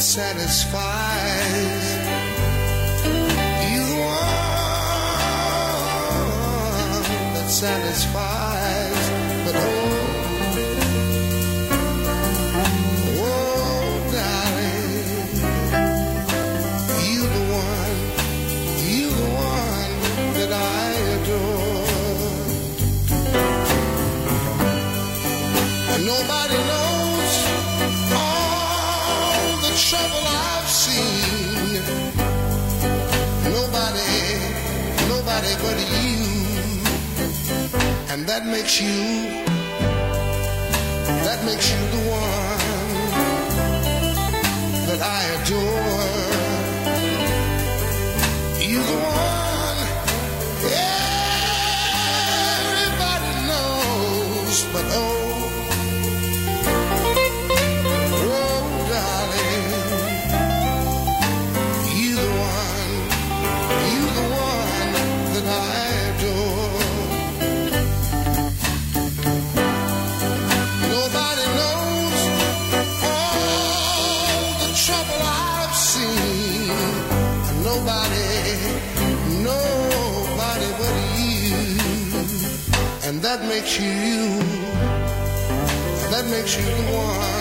satisfies. You that satisfies. But oh, oh, darling, you the one, you the one that I adore. And nobody knows trouble I've seen. Nobody, nobody but you. And that makes you, that makes you the one that I adore. You the one everybody knows, but oh. Oh, Nobody, nobody but you, and that makes you. That makes you the one